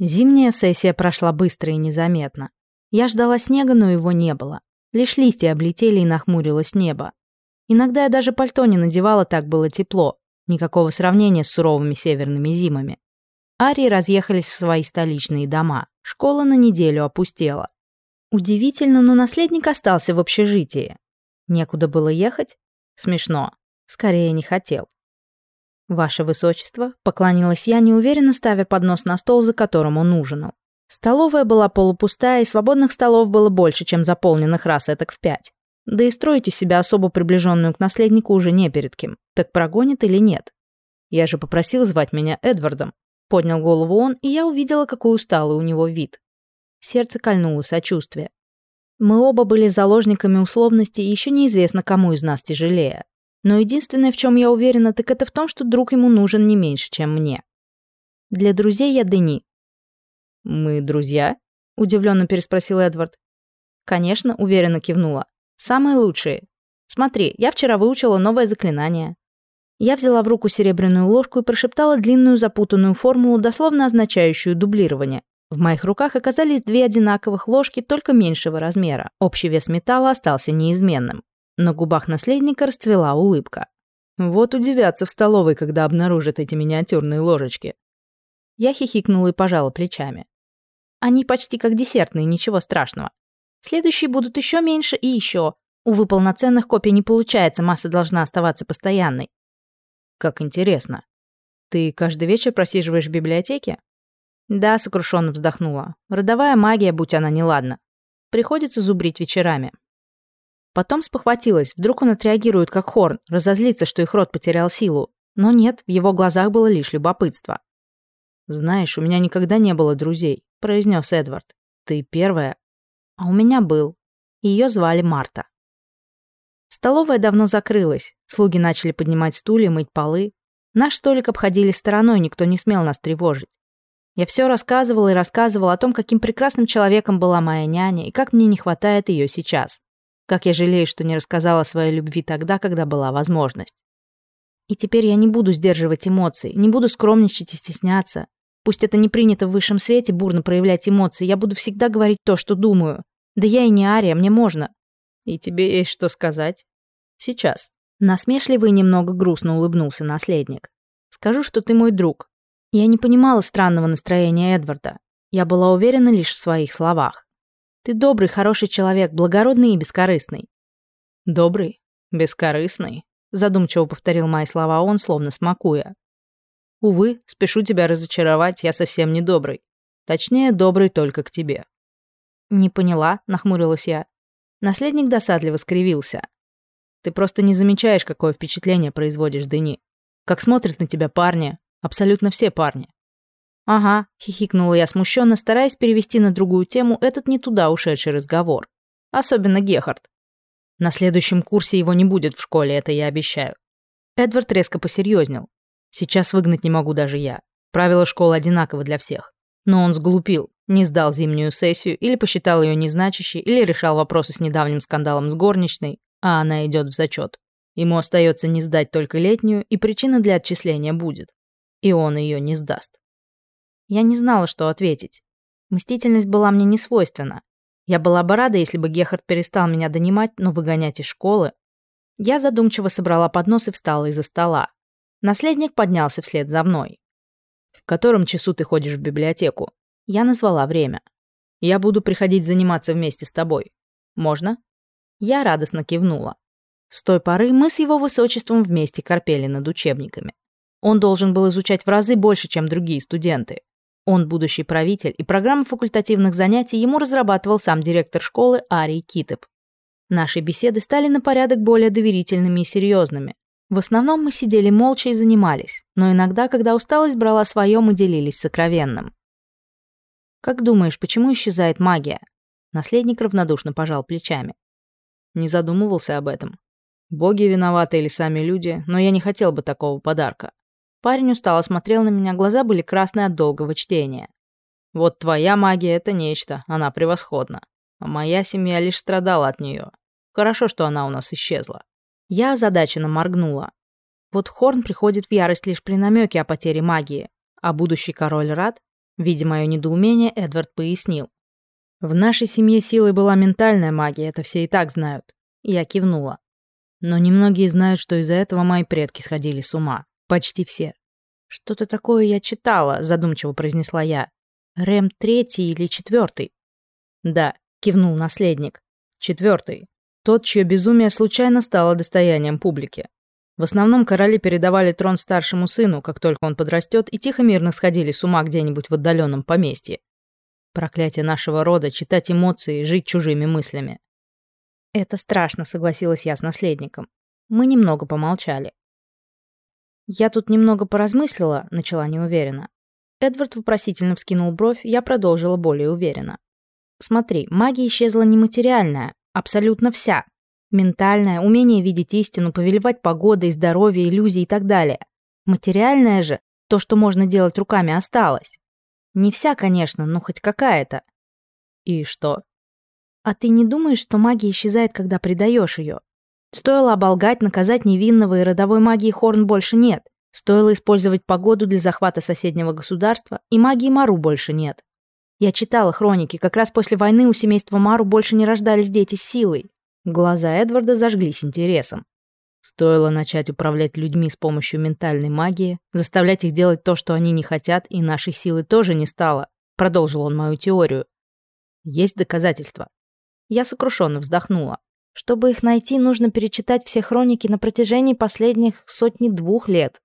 Зимняя сессия прошла быстро и незаметно. Я ждала снега, но его не было. Лишь листья облетели и нахмурилось небо. Иногда я даже пальто не надевала, так было тепло. Никакого сравнения с суровыми северными зимами. Арии разъехались в свои столичные дома. Школа на неделю опустела. Удивительно, но наследник остался в общежитии. Некуда было ехать? Смешно. Скорее, не хотел. «Ваше высочество», — поклонилась я, неуверенно ставя поднос на стол, за которым он ужинал. Столовая была полупустая, и свободных столов было больше, чем заполненных раз этак в пять. Да и строить из себя особо приближенную к наследнику уже не перед кем. Так прогонит или нет? Я же попросил звать меня Эдвардом. Поднял голову он, и я увидела, какой усталый у него вид. Сердце кольнуло сочувствие. Мы оба были заложниками условности, и еще неизвестно, кому из нас тяжелее. Но единственное, в чем я уверена, так это в том, что друг ему нужен не меньше, чем мне. Для друзей я Дени. «Мы друзья?» — удивленно переспросил Эдвард. «Конечно», — уверенно кивнула. «Самые лучшие. Смотри, я вчера выучила новое заклинание». Я взяла в руку серебряную ложку и прошептала длинную запутанную формулу, дословно означающую дублирование. В моих руках оказались две одинаковых ложки, только меньшего размера. Общий вес металла остался неизменным. На губах наследника расцвела улыбка. Вот удивятся в столовой, когда обнаружат эти миниатюрные ложечки. Я хихикнула и пожала плечами. Они почти как десертные, ничего страшного. Следующие будут еще меньше и еще. Увы, полноценных копий не получается, масса должна оставаться постоянной. Как интересно. Ты каждый вечер просиживаешь в библиотеке? Да, сокрушенно вздохнула. Родовая магия, будь она неладна. Приходится зубрить вечерами. Потом спохватилась, вдруг он отреагирует как Хорн, разозлится, что их род потерял силу. Но нет, в его глазах было лишь любопытство. «Знаешь, у меня никогда не было друзей», — произнес Эдвард. «Ты первая». А у меня был. Ее звали Марта. Столовая давно закрылась, слуги начали поднимать стулья, мыть полы. Наш столик обходили стороной, никто не смел нас тревожить. Я все рассказывала и рассказывала о том, каким прекрасным человеком была моя няня и Как я жалею, что не рассказала своей любви тогда, когда была возможность. И теперь я не буду сдерживать эмоции, не буду скромничать и стесняться. Пусть это не принято в высшем свете бурно проявлять эмоции, я буду всегда говорить то, что думаю. Да я и не Ария, мне можно. И тебе есть что сказать? Сейчас. Насмешливый немного грустно улыбнулся наследник. Скажу, что ты мой друг. Я не понимала странного настроения Эдварда. Я была уверена лишь в своих словах. Ты добрый, хороший человек, благородный и бескорыстный». «Добрый, бескорыстный», — задумчиво повторил мои слова он, словно смакуя. «Увы, спешу тебя разочаровать, я совсем не добрый. Точнее, добрый только к тебе». «Не поняла», — нахмурилась я. Наследник досадливо скривился. «Ты просто не замечаешь, какое впечатление производишь, Дени. Как смотрят на тебя парни, абсолютно все парни. «Ага», — хихикнула я смущенно, стараясь перевести на другую тему этот не туда ушедший разговор. Особенно Гехард. На следующем курсе его не будет в школе, это я обещаю. Эдвард резко посерьезнел. Сейчас выгнать не могу даже я. Правила школы одинаковы для всех. Но он сглупил, не сдал зимнюю сессию или посчитал ее незначащей, или решал вопросы с недавним скандалом с горничной, а она идет в зачет. Ему остается не сдать только летнюю, и причина для отчисления будет. И он ее не сдаст. Я не знала, что ответить. Мстительность была мне не свойственна. Я была бы рада, если бы Гехард перестал меня донимать, но выгонять из школы. Я задумчиво собрала поднос и встала из-за стола. Наследник поднялся вслед за мной. «В котором часу ты ходишь в библиотеку?» Я назвала время. «Я буду приходить заниматься вместе с тобой. Можно?» Я радостно кивнула. С той поры мы с его высочеством вместе корпели над учебниками. Он должен был изучать в разы больше, чем другие студенты. Он будущий правитель, и программу факультативных занятий ему разрабатывал сам директор школы Арий Китеп. Наши беседы стали на порядок более доверительными и серьезными. В основном мы сидели молча и занимались, но иногда, когда усталость брала свое, мы делились сокровенным. «Как думаешь, почему исчезает магия?» Наследник равнодушно пожал плечами. Не задумывался об этом. Боги виноваты или сами люди, но я не хотел бы такого подарка. Парень устало смотрел на меня, глаза были красные от долгого чтения. «Вот твоя магия — это нечто, она превосходна. А моя семья лишь страдала от нее. Хорошо, что она у нас исчезла». Я озадаченно моргнула. Вот Хорн приходит в ярость лишь при намеке о потере магии, а будущий король Рад, видя мое недоумение, Эдвард пояснил. «В нашей семье силой была ментальная магия, это все и так знают». Я кивнула. Но немногие знают, что из-за этого мои предки сходили с ума. «Почти все». «Что-то такое я читала», — задумчиво произнесла я. «Рэм третий или четвертый?» «Да», — кивнул наследник. «Четвертый. Тот, чье безумие случайно стало достоянием публики. В основном короли передавали трон старшему сыну, как только он подрастет, и тихо-мирно сходили с ума где-нибудь в отдаленном поместье. Проклятие нашего рода — читать эмоции и жить чужими мыслями». «Это страшно», — согласилась я с наследником. Мы немного помолчали. «Я тут немного поразмыслила», — начала неуверенно. Эдвард вопросительно вскинул бровь, я продолжила более уверенно. «Смотри, магия исчезла нематериальная, абсолютно вся. Ментальная, умение видеть истину, повелевать погодой, здоровье, иллюзии и так далее. Материальная же, то, что можно делать руками, осталось. Не вся, конечно, но хоть какая-то». «И что?» «А ты не думаешь, что магия исчезает, когда предаешь ее? Стоило оболгать, наказать невинного, и родовой магии Хорн больше нет. Стоило использовать погоду для захвата соседнего государства, и магии Мару больше нет. Я читала хроники, как раз после войны у семейства Мару больше не рождались дети с силой. Глаза Эдварда зажглись интересом. Стоило начать управлять людьми с помощью ментальной магии, заставлять их делать то, что они не хотят, и нашей силы тоже не стало, продолжил он мою теорию. Есть доказательства. Я сокрушенно вздохнула. Чтобы их найти, нужно перечитать все хроники на протяжении последних сотни двух лет.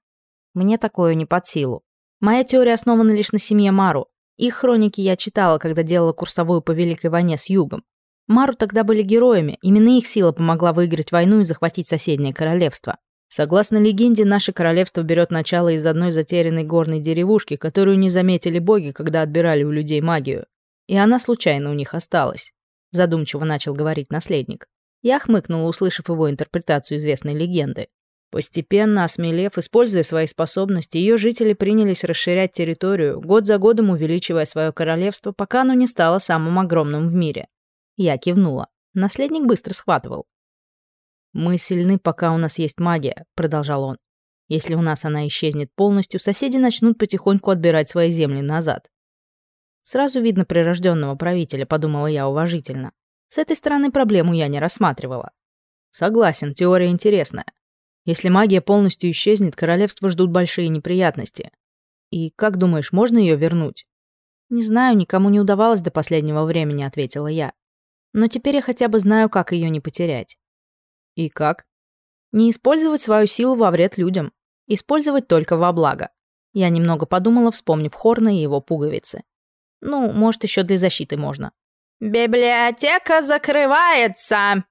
Мне такое не под силу. Моя теория основана лишь на семье Мару. Их хроники я читала, когда делала курсовую по Великой войне с Югом. Мару тогда были героями, именно их сила помогла выиграть войну и захватить соседнее королевство. Согласно легенде, наше королевство берет начало из одной затерянной горной деревушки, которую не заметили боги, когда отбирали у людей магию. И она случайно у них осталась, задумчиво начал говорить наследник. Я хмыкнула, услышав его интерпретацию известной легенды. Постепенно, осмелев, используя свои способности, ее жители принялись расширять территорию, год за годом увеличивая свое королевство, пока оно не стало самым огромным в мире. Я кивнула. Наследник быстро схватывал. «Мы сильны, пока у нас есть магия», — продолжал он. «Если у нас она исчезнет полностью, соседи начнут потихоньку отбирать свои земли назад». «Сразу видно прирожденного правителя», — подумала я уважительно. С этой стороны проблему я не рассматривала. Согласен, теория интересная. Если магия полностью исчезнет, королевство ждут большие неприятности. И как думаешь, можно ее вернуть? Не знаю, никому не удавалось до последнего времени, ответила я. Но теперь я хотя бы знаю, как ее не потерять. И как? Не использовать свою силу во вред людям. Использовать только во благо. Я немного подумала, вспомнив Хорна и его пуговицы. Ну, может, еще для защиты можно.«Библиотека закрывается!»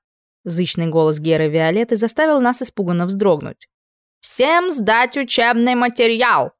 Зычный голос Геры Виолетты заставил нас испуганно вздрогнуть. «Всем сдать учебный материал!